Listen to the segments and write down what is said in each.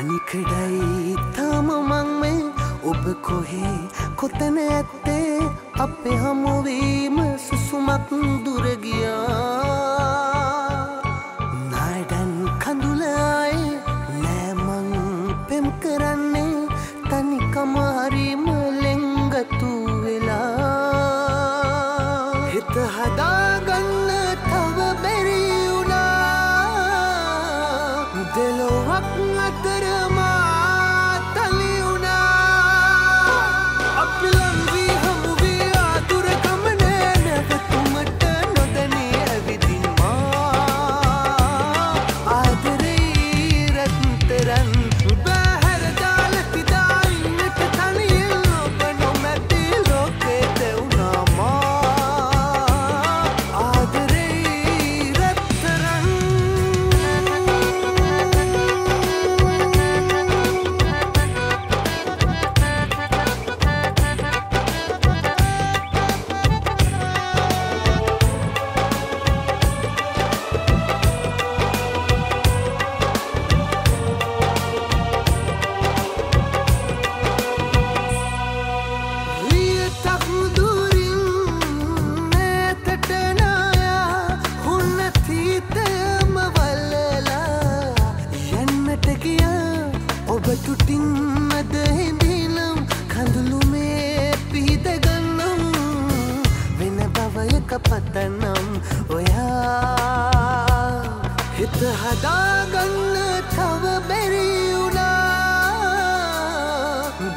තනිකඩයි තාම මං මේ ඔබ කොහේ? කොතන ඇත්තේ? අපේ හමුවීම සුසුමත් දුරගියා හිත හදාගන්න තව බැරිවුණා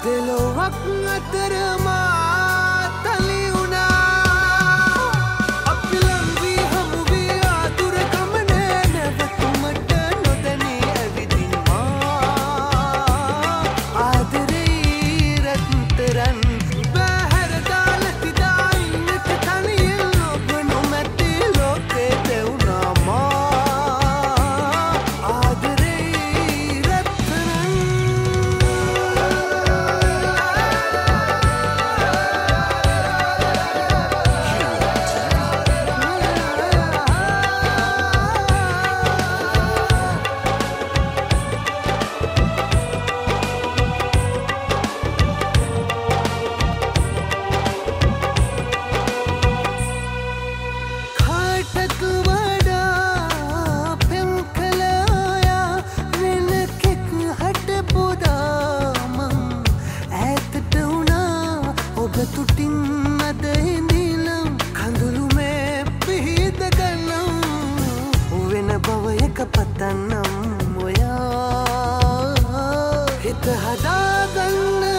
දෙලොවක් අතරම कहदा गंगा